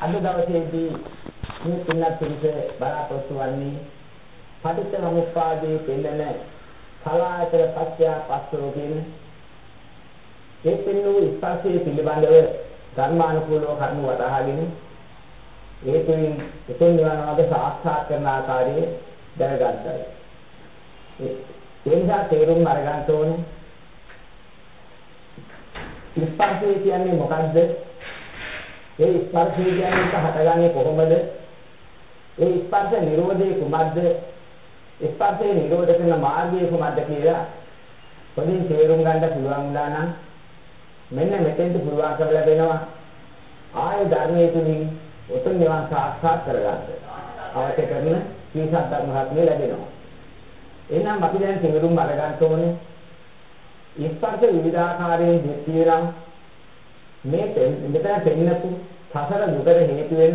අද දවසේදී මේ පින්නත් පිළිස බලාපොරොත්තු වන්නේ පටිච්ච සමුප්පාදයේ පෙන්නන සලායතන පත්‍ය පස්සෝ කියන ඒ පින්නු ස්පර්ශයේ පිළිබඳව ධර්මානුකූලව කරුණු වටහාගෙන ඒ තුලින් උතුම් නිවන වගේ සාක්ෂාත් කරන ආකාරයේ දැනගන්නයි. ඒ නිසා තේරුම් අරගන්න ඕනේ ස්පර්ශය කියන්නේ මොකද්ද? ඒ ස්පර්ශය කියන්නේ හටගන්නේ කොහොමද? ඒ ස්පර්ශ නිරෝධය කුමක්ද? ස්පර්ශේ නිරෝධ කරන මාර්ගය කුමක්ද කියලා පොඩින් තේරුම් ගන්න පුළුවන් වුණා නම් මෙන්න මෙතෙන්ට පුළුවන්කම ලැබෙනවා ආය ධර්මයේ තුලින් උතුම් නිවන් සාක්ෂාත් කරගන්න. අවශ්‍ය කරන සීසත් ධර්ම රත්නය ලැබෙනවා. එහෙනම් අපි දැන් තේරුම් අරගන්න ඕනේ ස්පර්ශ විවිධාකාරයෙන් දෙතියනම් මේ මෙතන පෙන්නපු සසර දුකට හේතු වෙන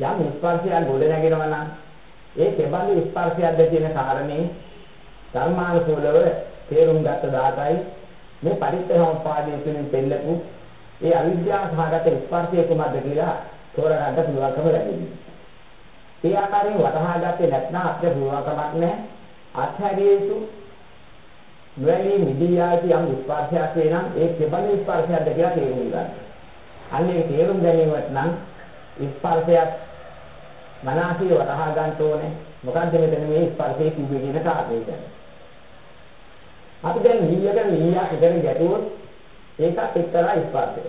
යම් ස්පර්ශයක් ගොඩ නැගෙනවා නම් ඒ කෙබඳු ස්පර්ශයක්ද කියන කාරණේ ධර්මානුකූලව තේරුම් ගත්ත දාතයි මේ පරිත්‍යාගෝපාදයේ තුලින් පෙන්නපු ඒ අවිද්‍යාව සහගත ස්පර්ශය කුමක්ද කියලා තෝරගන්න පුළුවන්කම ලැබෙනවා. ඒ ආකාරයෙන් වටහා ගත්තේ නැත්නම් අපිට පුළුවන්කමක් නැහැ. අත්හැරිය යුතු නොඇලී මිදී ආදී යම් ස්පර්ශයක් වේ නම් ඒ කෙබඳු ස්පර්ශයක්ද කියලා තේරුම් ගන්න. අන්න ඒ තේරුම් ගැනීමත් නම් ස්පර්ශයක් මනසේ වටහා ගන්න ඕනේ. මොකද්ද මෙතන මේ ස්පර්ශයේ කිව්වේ කියන කාරණේ කියන්නේ. අපි දැන් නියක නියක් ඉගෙන ගැටුවොත් ඒකත් එක්තරා ස්පර්ශයක්.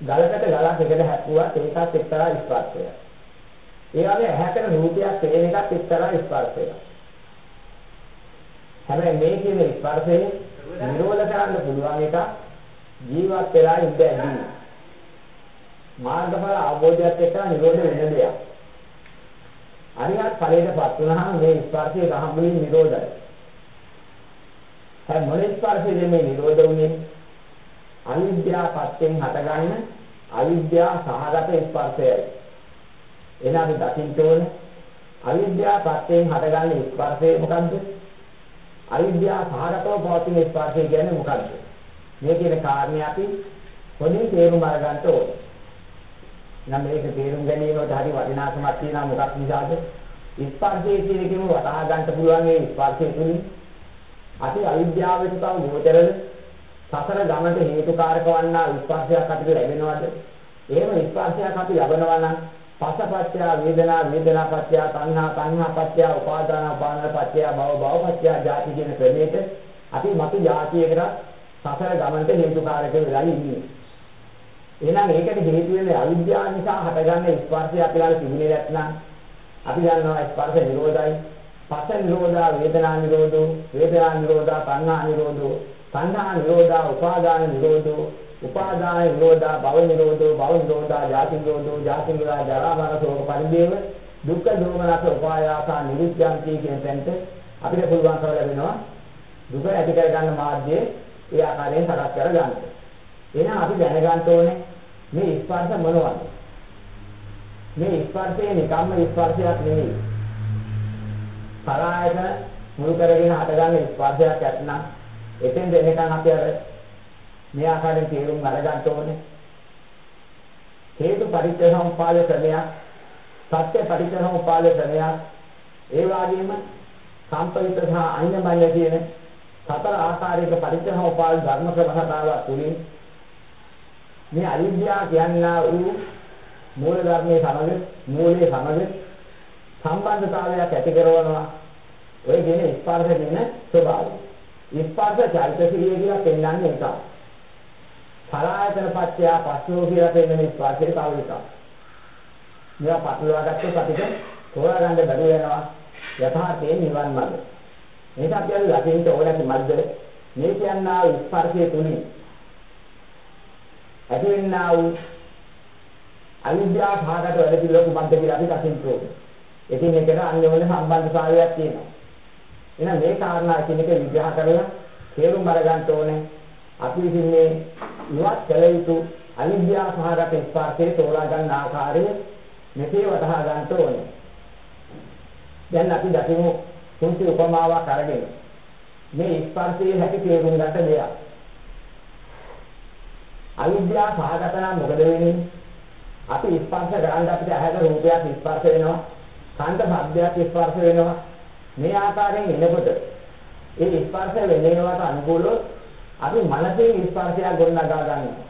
ගලකට ගලක් එකට හැප්පුවා ඒකත් එක්තරා ස්පර්ශයක්. ඒ වගේ ඇහැකට රූපයක් පේන එකත් එක්තරා ස්පර්ශයක්. හැබැයි මේ කියන ස්පර්ශය නිරෝධ කරන්න පුළුවන් එක ජීවත් වෙලා ඉඳ ඇදී. මාර්ගඵල අවබෝධයත් එක්ක නිරෝධ වෙන දෙයක්. අරිහත් ඵලයටපත් වුණාම මේ ස්පර්ශය රහමුලින් නිරෝධයි. හැබැයි මොන ස්පර්ශයද මේ නිරෝධ වුනේ? අවිද්‍යාවපත්යෙන් හටගන්න අවිද්‍යාව සහගත ස්පර්ශයයි. එහෙනම් අපි දකින්න ඕනේ අවිද්‍යාවපත්යෙන් හටගන්න ස්පර්ශය මොකද්ද? අවිද්‍යාව සහගතව පවතින ස්පර්ශය කියන්නේ මොකක්ද? මේ කියන කාරණේ අපි පොඩි තේරුම් අරගන්න ඕනේ. නම් මේක තේරුම් ගැනීමට හරි වටිනාකමක් තියෙනවා මොකක් නිසාද? ස්පර්ශයේ කියන එකම වටහා ගන්න පුළුවන් මේ ස්පර්ශය තුලින් අපි අවිද්‍යාවට තව ගෝචරද සසර ගමනට හේතුකාරක වන්නා ස්පර්ශයක් අපිට ලැබෙනවද? එහෙම ස්පර්ශයක් අපි ලබනවා නම් පසපච්චය වේදනා වේදනාපච්චය තණ්හා තණ්හාපච්චය උපාදාන උපාදානපච්චය භව භවපච්චය ජාති කියන ක්‍රමයට අපි මතු ජාතියකට සසර ගමනට හේතුකාරක වෙලා ඉන්නේ. එහෙනම් ඒකට හේතු වෙන්නේ අවිද්‍යාව නිසා හටගන්න ස්පර්ශය අපි ළඟ තිබුණේ නැත්නම් අපි දන්නවා ස්පර්ශ නිරෝධයි. පස නිරෝධා වේදනා නිරෝධෝ වේදනා නිරෝධා තණ්හා නිරෝධෝ තණ්හා නිරෝධා උපාදාන නිරෝධෝ උපාදාන නිරෝධා භව නිරෝධෝ භව නිරෝධා ජාති නිරෝධෝ ජාති නිරෝධා ජරා මරණ ශෝක පරිදේව දුක්ඛ දෝමනස උපායාසා නිරුද්ධාන්ති කියන තැනට අපිට පුළුවන්කම ලැබෙනවා දුක ඇති කර ගන්න මාර්ගයේ ඒ ආකාරයෙන් සකස් කර ගන්න. එහෙනම් අපි දැනගන්න ඕනේ මේ ස්පර්ශ මොනවද? මේ ස්පර්ශය නිකම්ම ස්පර්ශයක් නෙවෙයි. පරායතන මුල් කරගෙන හටගන්න ස්පර්ශයක් ඇත්නම් එතෙන් දෙන්නකන් අපි අර මේ ආකාරයෙන් තේරුම් අරගන්න ඕනේ. හේතු පරිච්ඡේසම්පාද ක්‍රමයක්, සත්‍ය පරිච්ඡේසම්පාද ක්‍රමයක්, ඒ වගේම සම්පවිත සහ අඤ්ඤමඤ්ඤ කියන සතර ආකාරයක පරිච්ඡේසම්පාද ධර්ම ක්‍රම හදාවක් තුලින් මේ අවිද්‍යාව කියනා වූ මූල ධර්මයේ සමග මූලයේ සමග සම්බන්ධතාවයක් ඇති කරනවා. ඔය කියන ස්පර්ශ කියන ස්වභාවය. ස්පර්ශ චෛතසිකය කියලා පෙන්වන්නේ ඒකයි. සලායතන පත්‍ය පස්සෝ කියලා පෙන්වන ස්පර්ශේ තව එකක්. මේවා පටලවා ගත්තොත් අපිට තෝරා ගන්න බැරි වෙනවා යථාර්ථයෙන් නිවන් මාර්ගය. මේක අපි අද ලකින්ට ඕනෑම මද්ද මේ කියනා ස්පර්ශයේ තුලින් ඇතිවෙනා වූ අවිද්‍යාව භාගට වැඩ පිළිවෙල කුමක්ද කියලා අපි දකින්න ඕනේ. එකින් එකට අන්‍යෝන්‍ය සම්බන්ධතාවයක් තියෙනවා. එහෙනම් මේ කාරණා කියන එක විග්‍රහ කරලා තේරුම් අරගන්න ඕනේ. අපි විසින් මේ ඉවත් කළ යුතු අවිද්‍යාව සහගත ස්පර්ශයේ තෝරා ගන්න ආකාරය මෙසේ වටහා ගන්න ඕනේ. දැන් අපි දකිමු කුංචි උපමාවක් අරගෙන මේ ස්පර්ශයේ හැටි තේරුම් ගන්න දෙයක්. අවිද්‍යාව සහගත නම් මොකද වෙන්නේ? අපි ස්පර්ශ කරන් අපිට ඇහැට රූපයක් ස්පර්ශ වෙනවා. කාන්ත ශබ්දයක් ස්පර්ශ වෙනවා. මේ ආකාරයෙන් එනකොට ඒ ස්පර්ශ වෙනේවට අනුකූලව අපි මනසේ ස්පර්ශයක් ගොඩනගා ගන්නවා.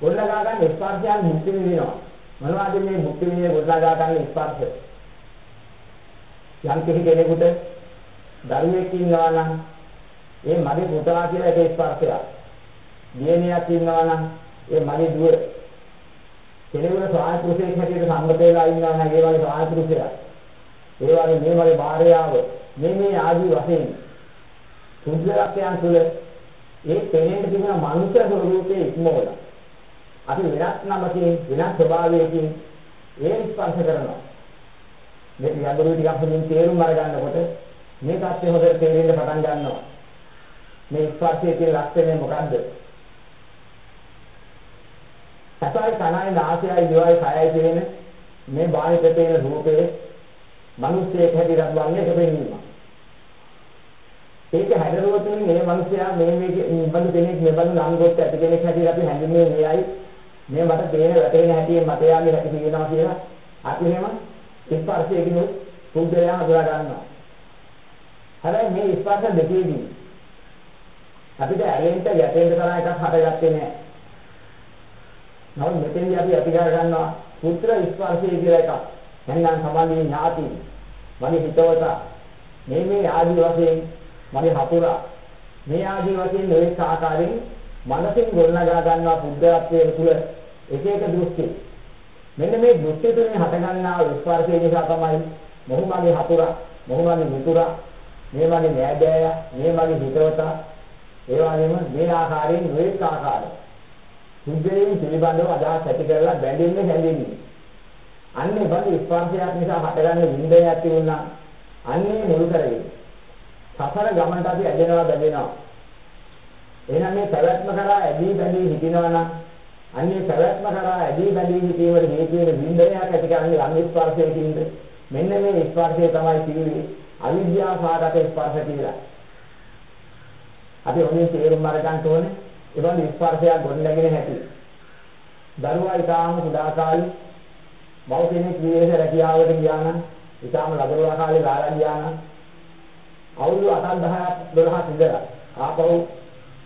ගොඩනගා ගන්න ස්පර්ශයන් මුක්ති විඳිනවා. මොනවද මේ මුක්ති විඳින ගොඩනගා ගන්න ස්පර්ශ? යම් කෙනෙකුට දරුවෙක් ඉන්නවා නම් ඒ මගේ පුතා කියලා එක ස්පර්ශයක්. දියණියක් ඉන්නවා නම් ඒ මගේ දුව. කෙනෙකුට ස්වාමි පුරුෂයෙක් හැටියට සම්මත වෙලා ඉන්නවා නම් ඒ වගේ ස්වාමි පුරුෂයා. ඒ වගේ මේ වගේ භාර්යාව මේ මේ ආදී වශයෙන් සුද්ධලක්ෂයන් තුළ ඒ පෙනෙන්න තිබෙන මනුෂ්‍ය ස්වරූපයේ ඉක්මවල අපි වෙනස් නමකින් වෙනස් ස්වභාවයකින් ඒ ස්පර්ශ කරනවා මේ ගැඹුරු ටිකක් හොඳින් තේරුම් අරගන්නකොට මේ தත්ත්වය හොඳට තේරෙන්න පටන් ගන්නවා මේ ස්පර්ශයේ තියෙන ලක්ෂණය මොකද්ද සතයි කනයි නාසයයි දිවයි කයයි කියන මේ බාහිර පේන රූපේ මිනිස්සෙක් හැටියට වන්නේ ඒක පෙන්වීම ඒක හැදරුවොත් මේ මිනිසයා මේ මේ බඳු කෙනෙක් මේ බඳු නම් කොට ඇති කෙනෙක් හැටියට අපි හැඳින්වෙන්නේ මෙයයි මේ මට තේන වැටෙන හැටි මට යාගේ හැටි කියනවා කියලා අපි එහෙම ස්පර්ශයකින් පුද්ගලයා හඳුනා ගන්නවා. හැබැයි මේ ස්පර්ශ දෙකේදී අපිට ඇලෙන්න යැපෙන්න තරම් එකක් හටගත්තේ නැහැ. නමුත් මෙතෙන්දී අපි අපි කර ගන්නවා පුත්‍ර ස්පර්ශය කියලා එකක්. එහෙනම් සමාධියේ ඥාති මගේ හිතවත මේ මේ ආදි වශයෙන් මගේ හතුරා මේ ආදී වශයෙන් නොඑක ආකාරයෙන් මනසින් ගොඩනගා ගන්නවා බුද්ධත්වයේ තුල එක එක දෘෂ්ටි මෙන්න මේ දෘෂ්ටි තුලින් හටගන්නා ස්පර්ශය නිසා තමයි මොහු මගේ හතුරා මොහු මගේ මිතුරා මේ මගේ නෑදෑයා මේ මගේ හිතවතා ඒ වගේම මේ ආකාරයෙන් නොඑක ආකාරය බුද්ධයෙන් පිළිබඳව අදහස් ඇති කරලා බැඳෙන්නේ හැඳින්නේ අන්නේ බඳු ස්පර්ශයක් නිසා හටගන්න විඳයක් තිබුණා අන්නේ මුල් කරගෙන සසර ගමනට අපි ඇදෙනවා බැඳෙනවා. එහෙනම් මේ පැවැත්ම කරා ඇදී බැඳී හිටිනවා නම් අන්නේ පැවැත්ම කරා ඇදී බැඳී හිතීමේ හේතු වෙන බින්දනයක් ඇති කරන්නේ අනිත් ස්පර්ශයකින්ද මෙන්න මේ ස්පර්ශය තමයි කිව්වේ අවිද්‍යාව සාගත ස්පර්ශ කියලා. අපි ඔන්නේ තේරුම් අරගන්න ඕනේ ඒ වගේ ස්පර්ශයක් ගොඩනැගෙන හැටි. දරුවා ඊටාම කුඩා කාලේ මව් කෙනෙක් විදේශ රැකියාවට ගියා නම් ඊටාම ලදරුවා කාලේ ලාලා ගියා නම් අවුරුදු 8ක් 10ක් 12ක් ඉඳලා ආපහු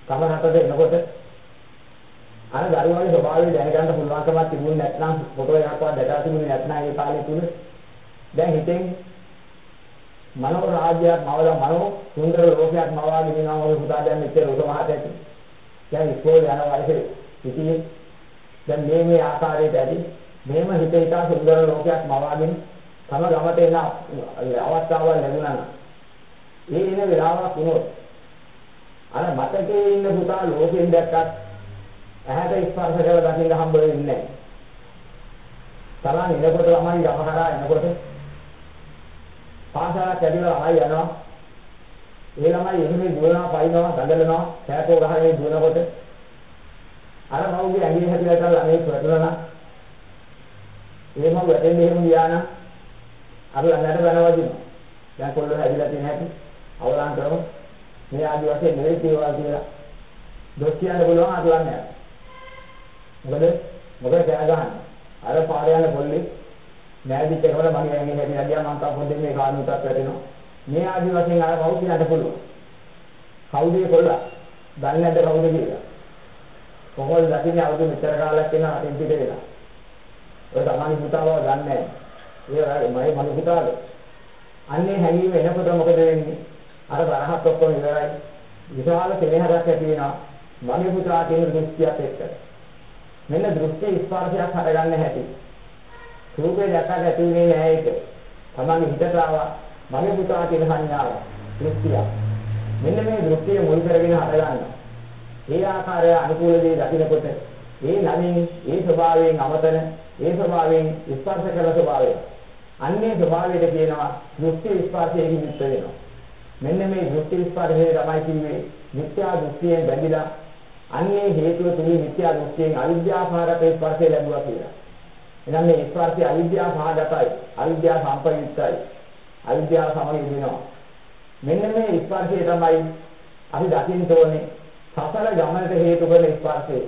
තම රටට එනකොට අර දරුවාගේ ස්වභාවය දැනගන්න පුළුවන්කමක් තිබුණේ නැත්නම් ෆොටෝ එකක්වත් දැකලා තිබුණේ නැත්නම් ඒ කාලේ තුල දැන් හිතෙන් මනෝ රාජ්‍යයක් මවලා මනෝ සුන්දර ලෝකයක් මවාගෙන ඉනවා ඔය පුතා දැන් මෙච්චර උසමහත් ඇති දැන් ඉස්කෝලේ යන වයසේ ඉතින් දැන් මේ මේ ආකාරයට ඇති මෙහෙම හිත හිතා සුන්දර ලෝකයක් මවාගෙන තම ගමට එන අවස්ථාවක් ලැබුණා නම් ඒ එන වෙලාවක් වුණොත් අර මතකේ ඉන්න පුතා ලෝකෙන් දැක්කත් ඇහැට ස්පර්ශ කරලා දකින්න හම්බ වෙන්නේ නැහැ. තරන් එනකොට ළමයි යම කරා එනකොට පාසලක් ඇදලා ළමයි යනවා. ඒ ළමයි එහෙම දුවනවා, පයින්නවා, දඟලනවා, කෑකෝ ගහගෙන දුවනකොට අර මව්ගේ ඇඟිලි හැදිලා ඉතල ළමයි වැටුණා. එහෙම වැටෙන්නේ එහෙම ගියා නම් අපි ළඟට බනවදිනවා. දැන් කොල්ල හැදිලා තියෙන හැටි අවලං කරමු. මේ ආදි වශයෙන් නෙවෙයි ඒවා කියලා. දොස් කියන්න පුළුවන් අතුලන්නේ. මොකද මොකද කෑ ගහන්නේ. අර පාරේ යන පොල්ලි නෑදිච්ච එකවල මගේ ඇඟේ හැදිලා ගියා මං තා පොඩ්ඩක් මේ කාණුටත් වැටෙනවා. මේ ආදි වශයෙන් අර වහු කියන්න පුළුවන්. කවුද කොල්ලා? දන්නේ නැද්ද කවුද කියලා? කොහොමද දකින්නේ අවුරුදු මෙච්චර කාලයක් වෙන අතින් පිට වෙලා. ඔය තමයි පුතා බව දන්නේ නැහැ. ඒ මගේ මනු පුතාද? අන්නේ හැංගීම එනකොට මොකද වෙන්නේ? අර බරහත් ඔක්කොම ඉවරයි. විශාල කෙනෙහරක් ඇති වෙනවා. මගේ පුතා කියන දෘෂ්ටියත් එක්ක. මෙන්න දෘෂ්ටි ස්පර්ශයක් හටගන්න හැටි. රූපේ දැක්කට ඇති වෙන්නේ නැහැ ඒක. තමන්ගේ හිතට ආවා මගේ පුතා කියන සංඥාව දෘෂ්ටිය. මෙන්න මේ දෘෂ්ටිය මුල් කරගෙන හටගන්නවා. ඒ ආකාරය අනුකූල දේ දකිනකොට ඒ නමින් ඒ ස්වභාවයෙන් අමතන ඒ ස්වභාවයෙන් ස්පර්ශ කළ ස්වභාවය. අන්නේ ස්වභාවයට කියනවා දෘෂ්ටි ස්පර්ශයෙන් යුක්ත වෙනවා. මෙන්න මේ දෘෂ්ටි ස්පර්ශය තමයි කිව්වේ මිත්‍යා දෘෂ්ටියෙන් බැඳිලා අන්නේ හේතුව තුලින් මිත්‍යා දෘෂ්ටියෙන් අවිද්‍යාවහගත ස්පර්ශය ලැබුවා කියලා. එහෙනම් මේ ස්පර්ශය අවිද්‍යාවහගතයි, අවිද්‍යාව සම්ප්‍රයුක්තයි. අවිද්‍යාව සමග වෙනවා. මෙන්න මේ ස්පර්ශය තමයි අපි දකින්න ඕනේ සසර ගමනට හේතු කරන ස්පර්ශය.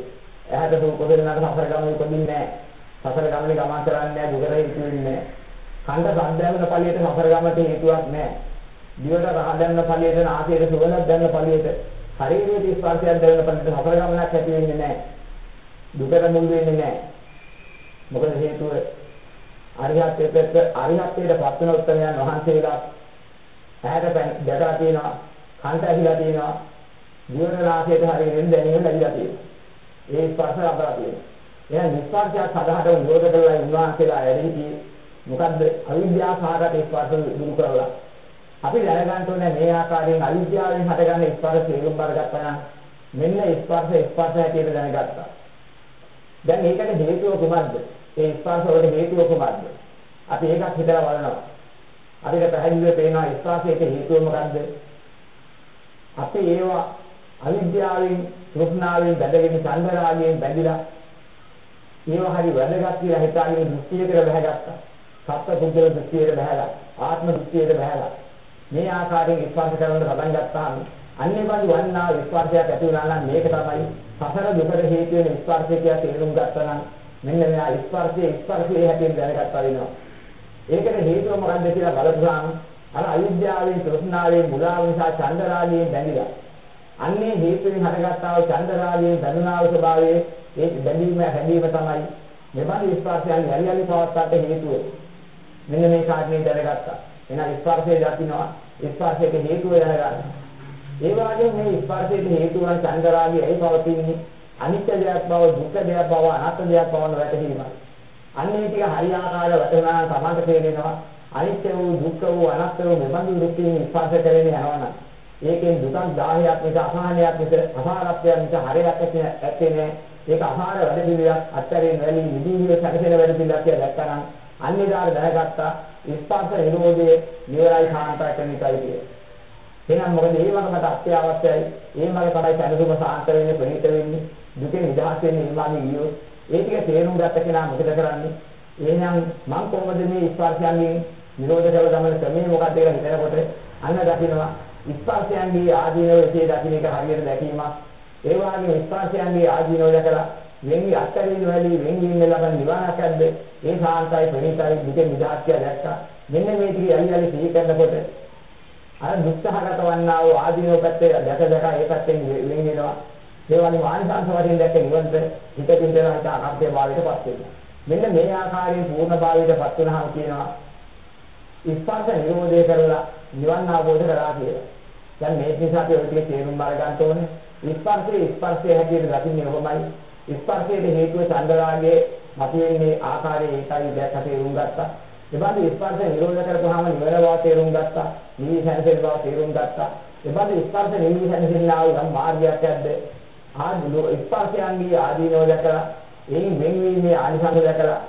ඇහැට රූප වෙනාට සසර ගමන උපදින්නේ නැහැ. සසර ගමනේ ගමන් කරන්නේ නැහැ දුකට හේතු වෙන්නේ නැහැ කන්ට සද්දැවෙන ඵලියට සසර ගමට හේතුවක් නැහැ දිවට රහ දැන්න ඵලියට නාසයට සුවඳක් දැන්න ඵලියට ශරීරයේ ස්පර්ශයක් දැනෙන ඵලියට සසර ගමනක් ඇති වෙන්නේ නැහැ දුකට මුල් වෙන්නේ නැහැ මොකද හේතුව අරිහත්ත්වයට අරිහත්ත්වයට පත් වෙන උත්තරයන් වහන්සේලා ඇහැට දැකලා තියෙනවා කන්ට ඇහිලා තියෙනවා දිවට නාසයට හරියෙන් දැනීම ලැබිලා තියෙනවා. ඒ ස්පර්ශ ලබලා තියෙනවා. එහෙනම් නිස්පර්ශයක් සදාහට නිරෝධ කරලා ඉන්වහන්සේලා ඇරෙහි මොකද්ද? අවිද්‍යාව සහගත ස්පර්ශ දුරු කරලා. අපි දැනගන්න ඕනේ මේ ආකාරයෙන් අවිද්‍යාවෙන් හටගන්න ස්පර්ශ තේරුම් බරගත්තා නම් මෙන්න ස්පර්ශ ස්පර්ශ හැටියට දැනගත්තා. දැන් ඒකට හේතුව කුමක්ද? ඒ ස්පර්ශ වලට හේතුව කුමක්ද? අපි ඒකත් හිතලා බලනවා. අපිට පැහැදිලිව පේනවා ස්පර්ශයේ හේතුව මොකද්ද? අපි ඒවා අවිද්‍යාවෙන්, තෘෂ්ණාවෙන් බැඳගෙන, සංගරාගයෙන් බැඳිලා ඒවා හරි වැදගත් කියලා හිතාගෙන දෘෂ්ටියකට බහැගත්තා. සත්‍ය පුද්ගල දෘෂ්ටියට බහැලා, ආත්ම දෘෂ්ටියට බහැලා. මේ ආකාරයෙන් ස්පර්ශ කරනකොට පටන් ගත්තාම අන්නේ බඳු වන්නා ස්පර්ශයක් ඇති වුණා නම් මේක තමයි සසර දුකට හේතු වෙන ස්පර්ශය කියලා තේරුම් ගත්තා නම් මෙන්න මෙයා ස්පර්ශයේ ස්පර්ශයේ හැටියෙන් දැනගත්තා වෙනවා. ඒකට හේතුව මොකක්ද කියලා බලපුවාම අර අවිද්‍යාවෙන්, තෘෂ්ණාවෙන්, මුලාව නිසා චන්දරාගයෙන් බැඳිලා. අන්නේ හේතුවෙන් හටගත්තා වූ චන්දරාගයෙන් බැඳුනා වූ ස්වභාවයේ ඒ බැඳීම හැදීම තමයි මෙබඳු ස්පර්ශයන් යලි යලි පවත්වාට හේතුව. මෙන්න මේ කාරණේ දැනගත්තා. එහෙනම් ස්පර්ශය දකින්නවා ස්පර්ශයට හේතුව දැනගන්න. ඒ වගේම මේ ස්පර්ශයට හේතු වන චන්දරාගය ඇයි පවතින්නේ? අනිත්‍ය දෙයක් බව, දුක්ඛ දෙයක් බව, අනාත්ම දෙයක් බව වැටහීමයි. අන්නේ ටික හරියාකාරව වැටුණා නම් තමයි තේරෙනවා. අනිත්‍ය වූ, දුක්ඛ වූ, අනාත්ම වූ මෙබඳු දුක්ඛින් ස්පර්ශ කරගෙන යනවනම් ඒකෙන් දුකක් 10ක් මිස අසහනයක් මිස අසාරත්වයක් මිස හරයක් ඇත්තේ නැහැ. ඒක අහාර වැඩ පිළිවෙලක් අත්තරින් වැලි නිදීවිල සැකසෙන වැඩ පිළිවෙලක් කියලා දැක්කනම් අන්නේදාර දැනගත්තා ස්පර්ශ නිරෝධයේ නිවරයි කාන්තා කරන එකයි කියේ. එහෙනම් මොකද මේ වගේ මට අත්‍යවශ්‍යයි. ඒ වගේ තමයි සැනසුම සාන්ත වෙන්නේ ප්‍රණීත වෙන්නේ. දුකෙන් නිදහස් වෙන්නේ මේ වගේ ගියොත් ඒ ටික තේරුම් ගත්ත කෙනා මොකද කරන්නේ? එහෙනම් මම කොහොමද මේ ස්පර්ශයන්ගෙන් නිරෝධ කළ ගමන ක්‍රමය මොකක්ද කියලා හිතනකොට අන්න දකින්නවා ස්පර්ශයන්ගේ ආදීනව එසේ දකින්න එක හරියට දැකීමක් ඒ වගේම ස්පර්ශයන්ගේ ආදීනව දැකලා වෙන්වි අත්තරින් වැලි වෙන්වීම ලබන නිවනක් ඇද්ද ඒ සාන්තයි ප්‍රණීතයි දුකෙන් නිදහස් කියලා දැක්කා මෙන්න මේ ටික යලි යලි සිහි කරනකොට අර දුක්ඛහගත වන්නා වූ ආදීනව පැත්තේ දැක දැක ඒ පැත්තෙන් වෙන් වෙනවා ඒ වගේම ආනිසංස වශයෙන් දැක්ක නිවන්ට හිතකින් දෙන හිත අනර්ථය භාවයටපත් වෙනවා මෙන්න මේ ආකාරයෙන් පූර්ණ භාවයටපත් වුණාම කියනවා ස්පර්ශ නිරෝධය කරලා නිවන් අවබෝධ කරා කියලා දැන් මේ නිසා අපි ඔය ටික තේරුම් අරගන්න ඕනේ. ස්පර්ශයේ ස්පර්ශයේ හැටියට දකින්නේ කොහොමයි? ස්පර්ශයේ හේතුව චන්දරාගයේ මතුවෙන්නේ ආකාරයේ ඒකයි දැක්ක තේරුම් ගත්තා. එබඳු ස්පර්ශ නිරෝධ කරපුවාම නිවන බව තේරුම් ගත්තා. නිවි සැනසෙල් බව තේරුම් ගත්තා. එබඳු ස්පර්ශ නිවි සැනසෙල්ලා වූ මාර්ගයක් ඇද්ද? ආදීනෝ ස්පර්ශයන්ගේ ආදීනෝ දැකලා එයින් වෙන්වීමේ ආනිසංස දැකලා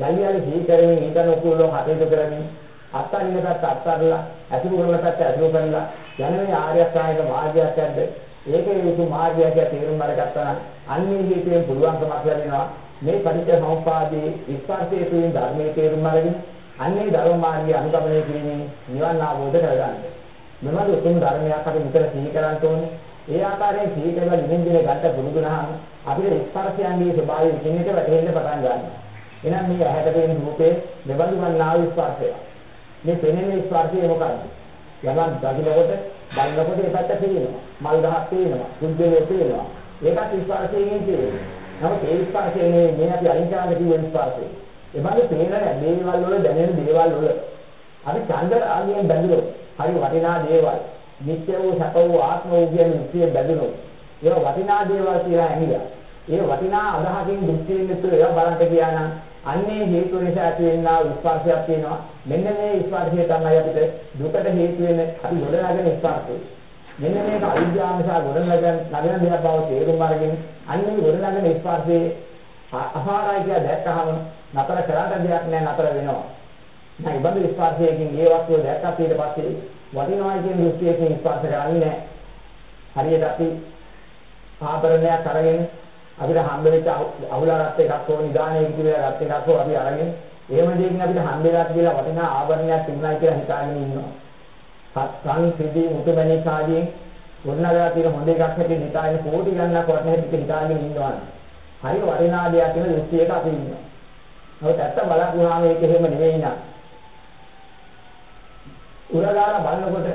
යලි යලි සිහි කරමින් ඊතන උකුලව කටයුතු කරමින් අත්හරින පැත්ත අත්හරලා අතුරු කරන පැත්ත අතුරු කරලා යන මේ ආර්ය අෂ්ටාංගික මාර්ගයක් ඇද්ද ඒකේ යුතු මාර්ගයක් කියලා තේරුම් අරගත්තා නම් අන්නේ හේතුවෙන් පුළුවන්කමක් ලැබෙනවා මේ පටිච්ච සමුප්පාදයේ ස්පර්ශයේ තුලින් ධර්මයේ තේරුම් අරගෙන අන්නේ ධර්ම මාර්ගය අනුගමනය කිරීමෙන් නිවන් අවබෝධ කරගන්න. මෙවන උතුම් ධර්මයක් අපි විතර සිහි කරන්න ඕනේ. ඒ ආකාරයෙන් සිහි කරලා දිනෙන් දින ගන්න පුරුදුනහම අපිට ස්පර්ශයන්ගේ ස්වභාවය විකින්නට වැටහෙන්න පටන් ගන්නවා. එහෙනම් මේ ඇහැට පෙනෙන රූපේ මෙබඳු වන්නා වූ ස්පර්ශය. මේ පෙනෙන ස්පර්ශය මොකක්ද? යමක් දකින්නකොට බලනකොට ඒ පැත්ත පේනවා. මල් ගහක් පේනවා. කුංජලයේ පේනවා. ඒකත් ස්පර්ශයෙන් තියෙනවා. නමුත් ඒ ස්පර්ශය නෙවෙයි මේ අපි අයින් කරන්න කියන ස්පර්ශය. ඒ වගේ පේන දේවල් වල දැනෙන දේවල් වල අපි ඡන්ද ආගයෙන් බැඳුනොත් හරි වටිනා දේවල් නිත්‍ය වූ සැප වූ ආත්ම වූ කියන නිත්‍ය බැඳුනොත් ඒවා වටිනා දේවල් කියලා ඇහිලා ඒ වටිනා අදහකින් දෘෂ්ටියෙන් යුතුව ඒවා බලන්න ගියා නම් අන්නේ හේතු නිසා ඇති වෙනා ස්පර්ශයක් තියෙනවා. මෙන්න මේ ස්පර්ශය තමයි අපිට දුකට හේතු වෙන අපි ගොඩනගන ස්පර්ශය. මෙන්න මේක අවිද්‍යාව නිසා ගොඩනගන නගන දෙයක් බව තේරුම් අරගෙන අන්නේ ගොඩනගන ස්පර්ශයේ අසාරයි කියලා දැක්කහම නතර කරන්න දෙයක් නැහැ නතර වෙනවා. නැයි බඳු ස්පර්ශයකින් ඒ වස්තුව දැක්කත් ඊට පස්සේ වටිනවා කියන දෘෂ්ටියකින් ස්පර්ශ කරන්නේ නැහැ. හරියට අපි ආභරණයක් අරගෙන අපිට හම්බ වෙච්ච අහුලාරත් එකක් හෝ නිදානේ කියලා රත් එකක් හෝ අපි අරගෙන එහෙම දෙයකින් අපිට හම්බ වෙලා කියලා වටිනා ආභරණයක් තිබුණා කියලා හිතාගෙන ඉන්නවා. සත්සන් සිදී මුතුමැණික් ආදීන් වුණාලා තියෙන හොඳ එකක් හැටියට හිතාගෙන කෝටි ගණනක් වටින හැටියට හිතාගෙන ඉන්නවා. හරි වටිනා දෙයක් කියන දෘෂ්ටියක අපි ඉන්නවා. නමුත් ඇත්ත බලපුවාම ඒක එහෙම නෙවෙයි නා. උරගාලා බලනකොට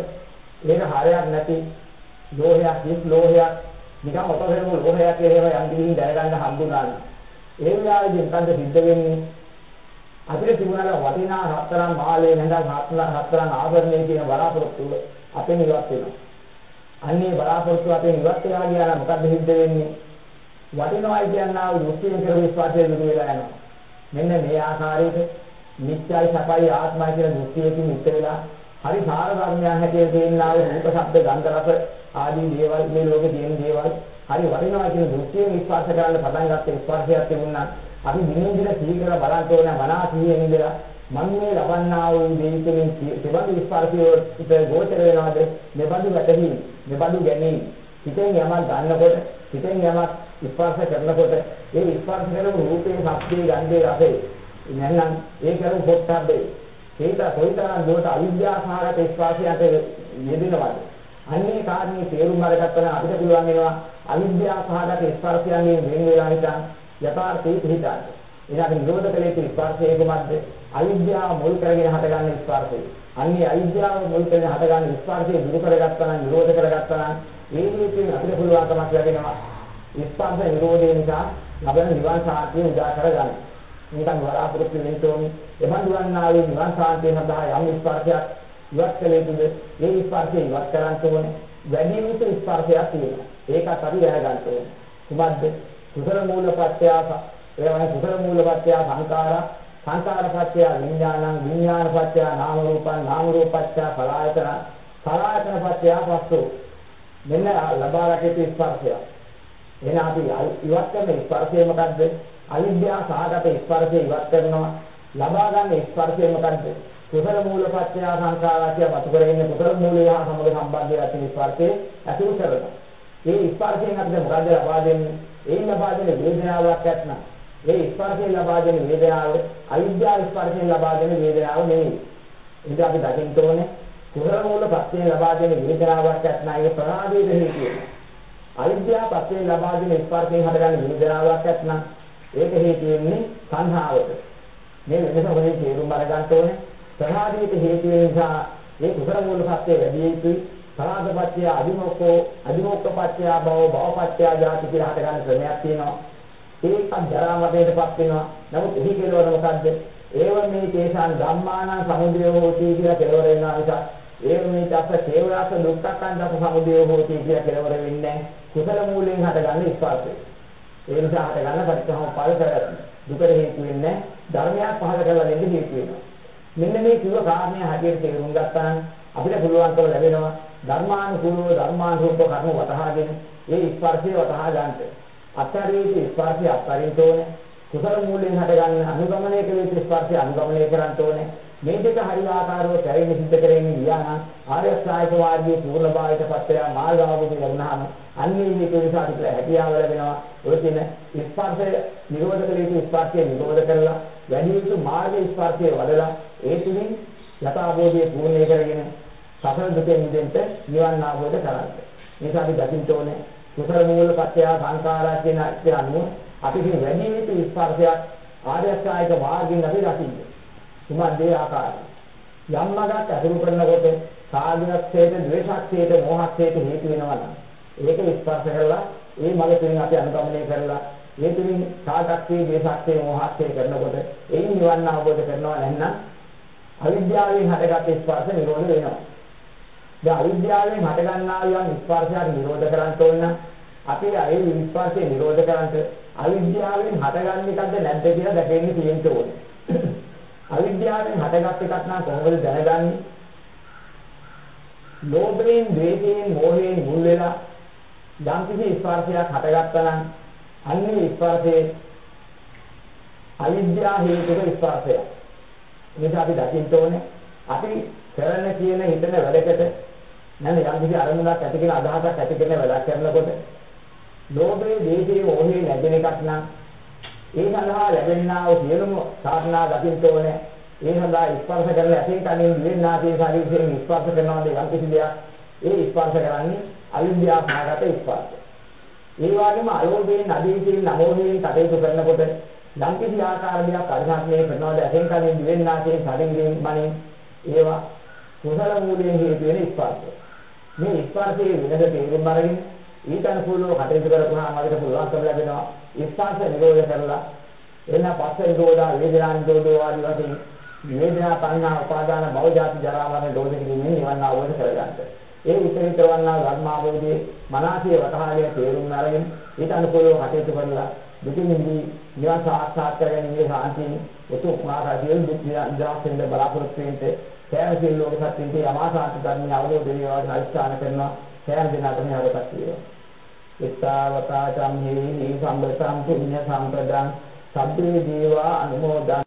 ඒක හරයක් නැති ලෝහයක් කිස් ලෝහයක් නිකන් ඔතගෙනම ලෝහයක් එහෙම යම් කිසිම දැනගන්න හම්බුනා. ඒ වෙලාවේදී මොකද සිද්ධ වෙන්නේ? අපිට තිබුණා වටිනා රත්තරන් මාලේ නැඳන් රත්තරන් ආභරණේ කියන බලාපොරොත්තු අපෙන් ඉවත් වෙනවා. අන්නේ බලාපොරොත්තු අපෙන් ඉවත් වෙලා ගියා නම් මොකද සිද්ධ වෙන්නේ? වටිනවයි කියනවා මුස්ලිම් කර විශ්වාසය දුර වෙලා යනවා. මෙන්න මේ ආකාරයට නිත්‍යයි සපයි ආත්මයි කියන දෘෂ්ටියකින් මුක්ත වෙලා හරි සාර ධර්මයන් හැටියට තේන්නා වූ රූප ශබ්ද ගන්ධ රස ආදී දේවල් මේ ලෝකේ තියෙන දේවල් හරි වටිනවා කියන දෘෂ්ටියෙන් විශ්වාස කරන්න පටන් ගත්ත ස්පර්ශයක් තිබුණා. අපි දිනෙන් දින සිහි කරලා බලන්න ඕන මනා සිහියෙන් ඉඳලා මම මේ ලබන්නා වූ දෙයිතුලින් තිබඳු ස්පර්ශයට ගෝචර වෙනවද? මෙබඳු වැටහීම මෙබඳු ගැනීම හිතෙන් යමක් ගන්නකොට හිතෙන් යමක් ස්පර්ශ කරනකොට ඒ ස්පර්ශ කරපු රූපේ ශබ්දේ ගන්ධේ රසේ නැත්නම් ඒ කරපු පොට්ටබ්බේ ඒක කොයිතරම් දුරට අවිද්‍යාසහගත ස්පර්ශයට යෙදෙනවද අන්නේ කාරණේ තේරුම් අරගත්තා නම් අපිට පුළුවන් වෙනවා අවිද්‍යාසහගත ස්පර්ශයන්ගෙන් වෙන වෙලා හිටන් යථාර්ථයේ පිහිටාට. එනවාට නිරෝධ කලේ ස්පර්ශයේ කුමක්ද? අවිද්‍යාව මුල් කරගෙන හටගන්න ස්පර්ශය. අන්නේ අවිද්‍යාව මුල් කරගෙන හටගන්න ස්පර්ශය දුරු කරගත්තා නම් නිරෝධ කරගත්තා නම් ඒ විදිහට අපිට පුළුවන්කමක් ලැබෙනවා. ස්පර්ශ නිරෝධය නිසා ලබන නිවන් සාන්තිය උදා කරගන්න. නිකන් වරාපොරොත්තු වෙන්න ඕනේ. එවන් දුවන්නාවේ නිවන් සාන්තිය සඳහා යම් ස්පර්ශයක් ඉවත් කළ යුතුද? ඒ ස්පර්ශය ඉවත් කරන්න ඕනේ. වැඩි යුතු ස්පර්ශයක් තියෙනවා. ඒකත් අපි දැනගන්න ඕනේ. කුමක්ද? කුසල මූලපත්‍ය එවන කුසල මූලපත්‍ය සංඛාර සංඛාරපත්‍ය විඥානං විඥානපත්‍ය නාම රූපං නාම රූපපත්‍ය පලායතන පලායතනපත්‍ය පස්සෝ මෙන්න ලබාගත ස්පර්ශය එහෙනම් අපි ඉවත් කරන ස්පර්ශය මොකද්ද අවිද්‍යාව සහගත ස්පර්ශය ඉවත් කරනවා ලබා ගන්න ස්පර්ශය මොකද්ද කුසල මූලපත්‍ය සංඛාරාතිය වතු කරගෙන කුසල මූලය හා සමග සම්බන්ධය ඇති ස්පර්ශය ඇතුළු කරනවා ඒ ස්පර්ශයෙන් අපිට මොකද්ද ලබා දෙන්නේ ඒ ලබා දෙන වේදනාවක් නැත්නම් ඒ ස්පර්ශයෙන් ලබා දෙන වේදනාව අවිද්‍යාව ස්පර්ශයෙන් ලබා දෙන වේදනාව නෙවෙයි. ඒක අපි දකින්න ඕනේ. කුසල මූල පස්යෙන් ලබා දෙන වේදනාවක් නැත්නම් ඒක ප්‍රාදීන හේතුව. අවිද්‍යාව පස්යෙන් ලබා දෙන ස්පර්ශයෙන් හටගන්න වේදනාවක් නැත්නම් ඒක හේතු වෙන්නේ සංහාවට. මේ වෙනස හොරේ තේරුම් අරගන්න ඕනේ. ප්‍රාදීත හේතු නිසා ඒ කුසල මූල පස්සේ වැඩි යුතුයි. සාධපත්‍ය අදිමෝක්ඛෝ අදිමෝක්ඛපත්‍ය භව භවපත්‍ය ජාති කියලා හට ගන්න ක්‍රමයක් තියෙනවා. ඒකත් ජරා මතයටපත් වෙනවා. නමුත් එහි කෙලවර මොකද්ද? ඒව මේ තේසන් ධම්මාන සමුදය හෝති කියලා කෙලවර වෙනවා නිසා ඒව මේ තස්ස කේවලස දුක්ඛං සමුදය හෝති කියලා කෙලවර වෙන්නේ කුසල මූලයෙන් හට ගන්න ස්පර්ශය. ඒ නිසා හට ගන්න පරිත්‍යාග කරගන්න. දුකට හේතු වෙන්නේ ධර්මයක් පහල කරලා දෙන්න හේතු වෙනවා. මෙන්න මේ කිව්ව කාරණේ හරියට තේරුම් ගත්තා නම් අපිට පුළුවන්කම ලැබෙනවා ධර්මානුකූලව ධර්මානුරූප කර්ම වතහාගෙන ඒ ස්පර්ශය වතහා ගන්නට. අත්‍යරීති ස්පර්ශය අත්‍යරින්ට ඕනේ. කුසල මූලයෙන් හටගන්න අනුගමනය කළ යුතු ස්පර්ශය අනුගමනය කරන්න ඕනේ. මේ දෙක හරි ආකාරව සැරෙන්න සිද්ධ කරගෙන ගියා නම් ආර්ය ශ්‍රායක වාර්ගයේ පූර්ණ භාවයට පත් වෙලා මාර්ග අවබෝධය ලැබුණාම අන්නේ මේක නිසා අපිට හැකියාව ලැබෙනවා. ඔය තියෙන ස්පර්ශය නිරෝධ කළ යුතු ස්පර්ශය නිරෝධ කරලා වැඩි යුතු මාර්ග ස්පර්ශය වඩලා ඒ තුලින් යථාබෝධය පූර්ණ කරගෙන සසර දුකෙන් මිදෙන්න නිවන් අවබෝධ කරගන්න. නිසා අපි දකින්න ඕනේ කුසල මූල පත්‍ය සංඛාරා කියන අර්ථය අනුව අපි කියන වැඩි යුතු ස්පර්ශයක් ආර්ය අෂ්ටායික මාර්ගයෙන් අපි දකින්න. කුමද්දේ ආකාරය. යම් මගක් අතුරු කරනකොට සාධනක්ෂේත, ද්වේෂක්ෂේත, මෝහක්ෂේත හේතු වෙනවා නම් ඒක ස්පර්ශ කරලා ඒ මග තුලින් අපි අනුගමනය කරලා ඒ තුලින් සාධක්ෂේ, ද්වේෂක්ෂේ, මෝහක්ෂේ කරනකොට ඒ නිවන් අවබෝධ කරනවා නැත්නම් අවිද්‍යාවෙන් හටගත් ස්පර්ශ නිරෝධ වෙනවා. දැන් අවිද්‍යාවෙන් හටගන්නා යම් ස්පර්ශයක් නිරෝධ කරන්න ඕන නම් අපි ඒ ස්පර්ශය නිරෝධ කරන්න අවිද්‍යාවෙන් හටගන්න එකක්ද නැද්ද කියලා දැකෙන්න තියෙන්න ඕනේ. අවිද්‍යාවෙන් හටගත් එකක් නම් කොහොමද දැනගන්නේ? ලෝභයෙන්, ද්වේෂයෙන්, මෝහයෙන් මුල් වෙලා යම් කිසි ස්පර්ශයක් හටගත්තා නම් අන්නේ ස්පර්ශයේ අවිද්‍යාව හේතුක ස්පර්ශයක්. මේක අපි දකින්න ඕනේ. අපි කරන කියන හිතන වැඩකට නැත්නම් යම් කිසි අරමුණක් ඇති කියන අදහසක් ඇති කරන වැඩක් කරනකොට ලෝභයේ, දේශයේ, මොහේ නැගෙන එකක් නම් ඒ සඳහා ලැබෙනා වූ සියලුම සාධනා දකින්න ඕනේ. ඒ සඳහා ස්පර්ශ කරන ඇතින් කලින් දිවෙන්නා කියන ශරීරයෙන් ස්පර්ශ කරනවාද යම් කිසි දෙයක් ඒ ස්පර්ශ කරන්නේ අවිද්‍යාව භාගත ස්පර්ශ. ඒ වගේම අලෝභයෙන්, අදීසියෙන්, නමෝහයෙන් කටයුතු කරනකොට යම් කිසි ආකාරයක් පරිසම්පේ කරනවාද ඇහෙන් කලින් දිවෙන්නාසයෙන් ශරීරයෙන් මනින් ඒවා කුසල මූලයෙන් හේතු වෙන ස්පර්ශය. මේ ස්පර්ශයේ වෙනද තේරුම් අරගෙන ඊට අනුකූලව කටයුතු කරපුවාම අපිට පුළුවන්කම ලැබෙනවා ස්පර්ශ නිරෝධ කරලා එන්න පස්ස නිරෝධා වේදනා නිරෝධෝ ආදී වශයෙන් වේදනා සංඥා උපාදාන භව ජාති ජරා මරණ දෝෂ කිරීමෙන් නිවන් අවබෝධ කරගන්න. ඒ විතරින් කරවන්නා ධර්මාවෝධයේ මනසේ වටහාගෙන තේරුම් අරගෙන ඊට අනුකූලව කටයුතු කරලා දුකින්දී නිවන් සාක්ෂාත් කරගැනීමේ සාන්තිය උතුම් මාර්ගයෙන් දුක් නිරාසෙන්ද බලාපොරොත්තු වෙන්නේ සෑම සිල් ලෝක සත්‍යයේ යමාසාන්ත ධර්මයේ අවබෝධ වේවා අනිස්ථාන කරනවා සෑම දිනකටම හරපත් වේවා. ඉස්සාවතා සම්හි සම්බතම් පුඤ්ඤ සම්පදං සබ්බේ දේවා අනුමෝදන්